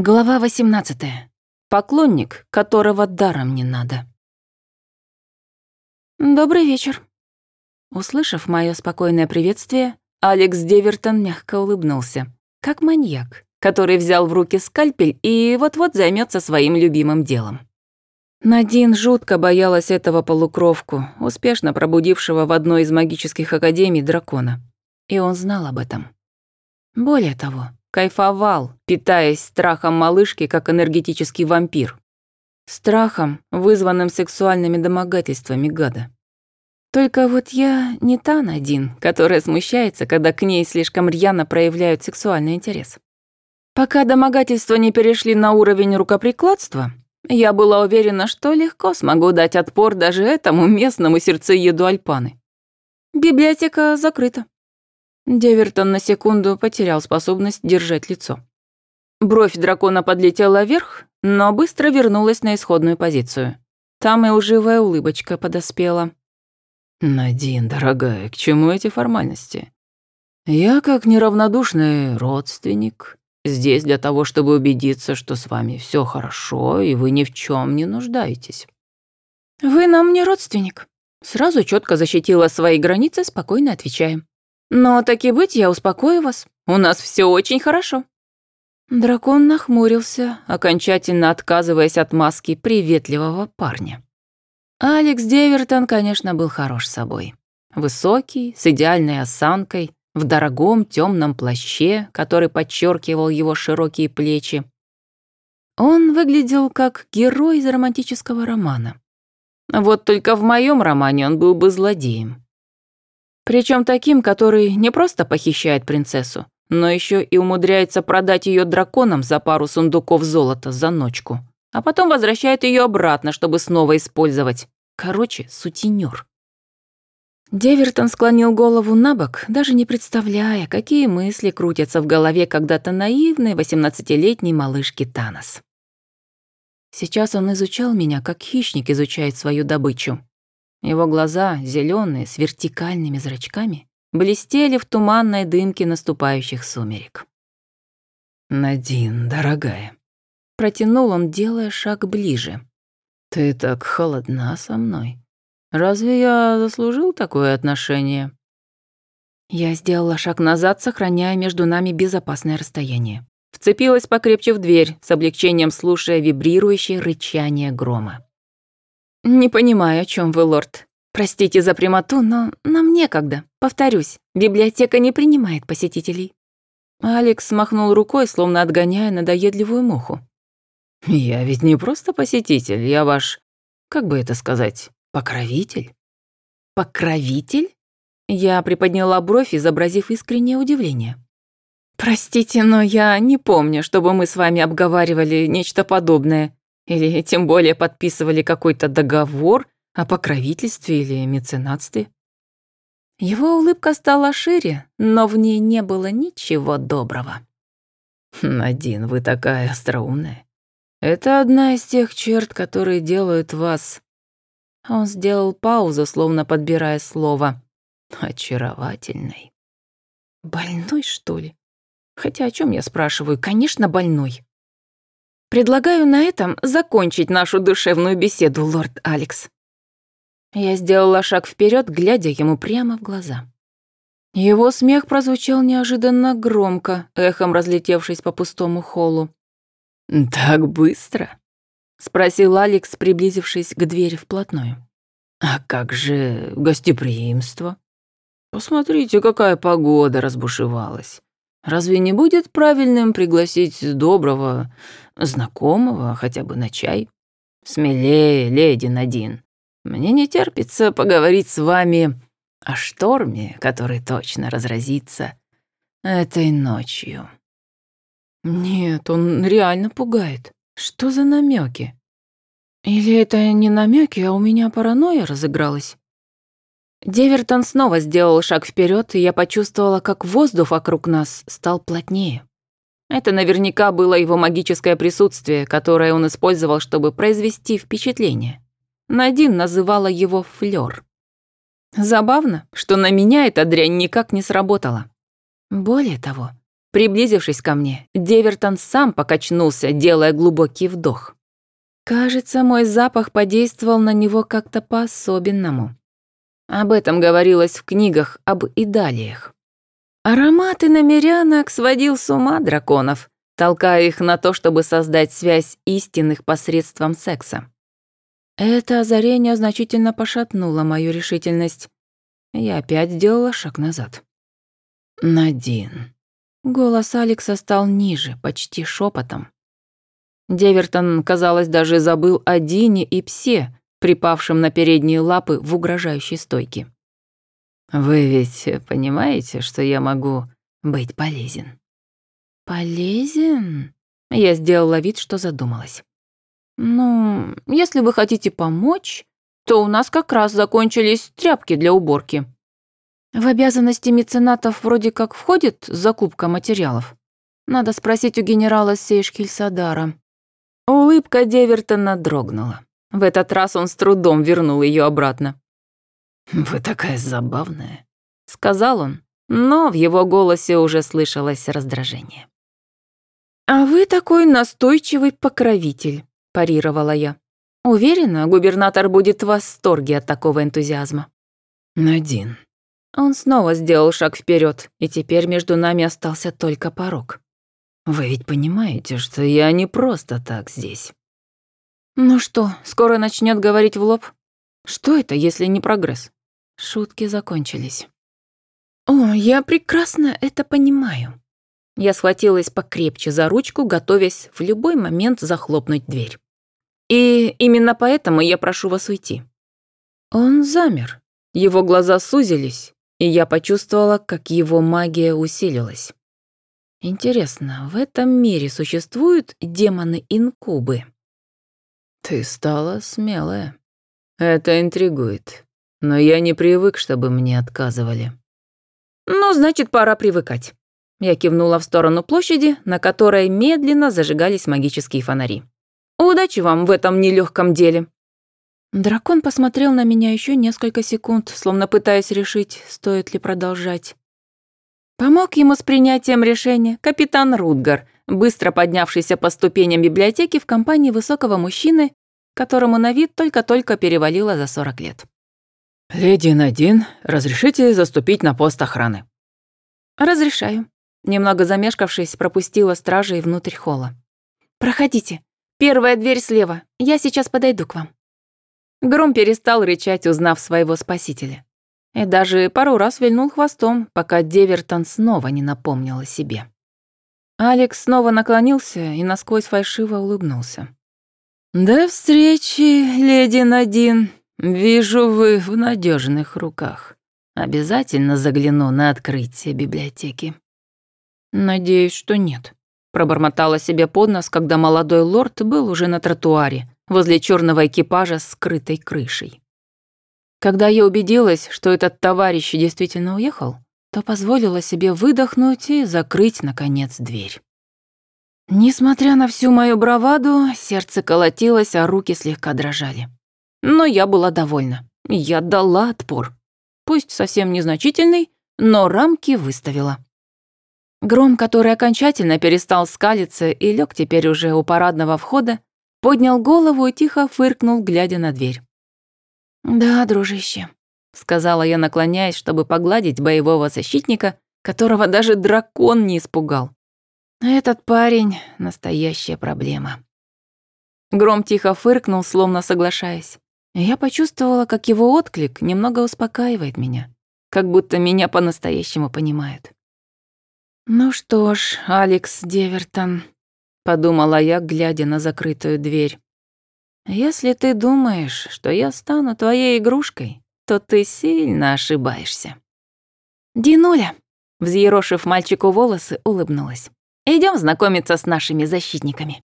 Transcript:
Глава 18. Поклонник, которого даром не надо. Добрый вечер. Услышав мое спокойное приветствие, Алекс Девертон мягко улыбнулся, как маньяк, который взял в руки скальпель и вот-вот займется своим любимым делом. Надин жутко боялась этого полукровку, успешно пробудившего в одной из магических академий дракона. И он знал об этом. Более того, Кайфовал, питаясь страхом малышки, как энергетический вампир. Страхом, вызванным сексуальными домогательствами гада. Только вот я не та Надин, которая смущается, когда к ней слишком рьяно проявляют сексуальный интерес. Пока домогательства не перешли на уровень рукоприкладства, я была уверена, что легко смогу дать отпор даже этому местному сердцееду Альпаны. Библиотека закрыта. Девертон на секунду потерял способность держать лицо. Бровь дракона подлетела вверх, но быстро вернулась на исходную позицию. Там и лживая улыбочка подоспела. «Надин, дорогая, к чему эти формальности? Я, как неравнодушный родственник, здесь для того, чтобы убедиться, что с вами все хорошо и вы ни в чем не нуждаетесь». «Вы нам не родственник», — сразу четко защитила свои границы, спокойно отвечаем. Но так и быть, я успокою вас. У нас все очень хорошо». Дракон нахмурился, окончательно отказываясь от маски приветливого парня. Алекс Девертон, конечно, был хорош собой. Высокий, с идеальной осанкой, в дорогом темном плаще, который подчеркивал его широкие плечи. Он выглядел как герой из романтического романа. Вот только в моем романе он был бы злодеем. Причем таким, который не просто похищает принцессу, но еще и умудряется продать ее драконам за пару сундуков золота за ночку, а потом возвращает ее обратно, чтобы снова использовать. Короче, сутенер. Девертон склонил голову на бок, даже не представляя, какие мысли крутятся в голове когда-то наивной восемнадцатилетней малышки Танос. Сейчас он изучал меня, как хищник изучает свою добычу. Его глаза, зеленые, с вертикальными зрачками, блестели в туманной дымке наступающих сумерек. «Надин, дорогая», — протянул он, делая шаг ближе. «Ты так холодна со мной. Разве я заслужил такое отношение?» Я сделала шаг назад, сохраняя между нами безопасное расстояние. Вцепилась покрепче в дверь, с облегчением слушая вибрирующее рычание грома. «Не понимаю, о чем вы, лорд. Простите за прямоту, но нам некогда. Повторюсь, библиотека не принимает посетителей». Алекс смахнул рукой, словно отгоняя надоедливую муху. «Я ведь не просто посетитель, я ваш, как бы это сказать, покровитель». «Покровитель?» Я приподняла бровь, изобразив искреннее удивление. «Простите, но я не помню, чтобы мы с вами обговаривали нечто подобное. Или тем более подписывали какой-то договор о покровительстве или меценатстве. Его улыбка стала шире, но в ней не было ничего доброго. «Надин, вы такая остроумная. Это одна из тех черт, которые делают вас...» Он сделал паузу, словно подбирая слово. «Очаровательной». «Больной, что ли? Хотя о чем я спрашиваю? Конечно, больной. Предлагаю на этом закончить нашу душевную беседу, лорд Алекс. Я сделала шаг вперед, глядя ему прямо в глаза. Его смех прозвучал неожиданно громко, эхом разлетевшись по пустому холлу. «Так быстро?» — спросил Алекс, приблизившись к двери вплотную. «А как же гостеприимство? Посмотрите, какая погода разбушевалась. Разве не будет правильным пригласить доброго знакомого хотя бы на чай? Смелее, леди Надин. Мне не терпится поговорить с вами о шторме, который точно разразится этой ночью. Нет, он реально пугает. Что за намеки? Или это не намеки, а у меня паранойя разыгралась? Девертон снова сделал шаг вперед, и я почувствовала, как воздух вокруг нас стал плотнее. Это наверняка было его магическое присутствие, которое он использовал, чтобы произвести впечатление. Надин называла его флёр. Забавно, что на меня эта дрянь никак не сработала. Более того, Приблизившись ко мне, Девертон сам покачнулся, делая глубокий вдох. Кажется, мой запах подействовал на него как-то по-особенному. Об этом говорилось в книгах об идалиях. Аромат иномерянок сводил с ума драконов, толкая их на то, чтобы создать связь истинных посредством секса. Это озарение значительно пошатнуло мою решительность. Я опять сделала шаг назад. «Надин». Голос Алекса стал ниже, почти шепотом. Девертон, казалось, даже забыл о Дине и псе, припавшем на передние лапы в угрожающей стойке. «Вы ведь понимаете, что я могу быть полезен?» «Полезен?» Я сделала вид, что задумалась. «Ну, если вы хотите помочь, то у нас как раз закончились тряпки для уборки. В обязанности меценатов вроде как входит закупка материалов. Надо спросить у генерала Сейшкильсадара. Улыбка Девертона дрогнула. В этот раз он с трудом вернул ее обратно. «Вы такая забавная», — сказал он, но в его голосе уже слышалось раздражение. «А вы такой настойчивый покровитель», — парировала я. «Уверена, губернатор будет в восторге от такого энтузиазма». «Надин». Он снова сделал шаг вперед, и теперь между нами остался только порог. Вы ведь понимаете, что я не просто так здесь. Ну что, скоро начнет говорить в лоб? Что это, если не прогресс? Шутки закончились. О, я прекрасно это понимаю. Я схватилась покрепче за ручку, готовясь в любой момент захлопнуть дверь. И именно поэтому я прошу вас уйти. Он замер. Его глаза сузились, и я почувствовала, как его магия усилилась. Интересно, в этом мире существуют демоны-инкубы? Ты стала смелая. Это интригует. Но я не привык, чтобы мне отказывали. Ну, значит, пора привыкать. Я кивнула в сторону площади, на которой медленно зажигались магические фонари. Удачи вам в этом нелегком деле. Дракон посмотрел на меня еще несколько секунд, словно пытаясь решить, стоит ли продолжать. Помог ему с принятием решения капитан Рудгар, быстро поднявшийся по ступеням библиотеки в компании высокого мужчины, которому на вид только-только перевалило за 40 лет. «Леди Надин, разрешите заступить на пост охраны?» «Разрешаю». Немного замешкавшись, пропустила стражей внутрь холла. «Проходите. Первая дверь слева. Я сейчас подойду к вам». Гром перестал рычать, узнав своего спасителя и даже пару раз вильнул хвостом, пока Девертон снова не напомнил о себе. Алекс снова наклонился и насквозь фальшиво улыбнулся. «До встречи, леди Надин. Вижу, вы в надежных руках. Обязательно загляну на открытие библиотеки». «Надеюсь, что нет», — пробормотала себе под нос, когда молодой лорд был уже на тротуаре, возле черного экипажа с скрытой крышей. Когда я убедилась, что этот товарищ действительно уехал, то позволила себе выдохнуть и закрыть, наконец, дверь. Несмотря на всю мою браваду, сердце колотилось, а руки слегка дрожали. Но я была довольна. Я дала отпор. Пусть совсем незначительный, но рамки выставила. Гром, который окончательно перестал скалиться и лег теперь уже у парадного входа, поднял голову и тихо фыркнул, глядя на дверь. «Да, дружище», — сказала я, наклоняясь, чтобы погладить боевого защитника, которого даже дракон не испугал. «Этот парень — настоящая проблема». Гром тихо фыркнул, словно соглашаясь. Я почувствовала, как его отклик немного успокаивает меня, как будто меня по-настоящему понимают. «Ну что ж, Алекс Девертон», — подумала я, глядя на закрытую дверь. Если ты думаешь, что я стану твоей игрушкой, то ты сильно ошибаешься. Динуля, взъерошив мальчику волосы, улыбнулась. Идем знакомиться с нашими защитниками.